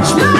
Yeah.